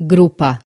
группа.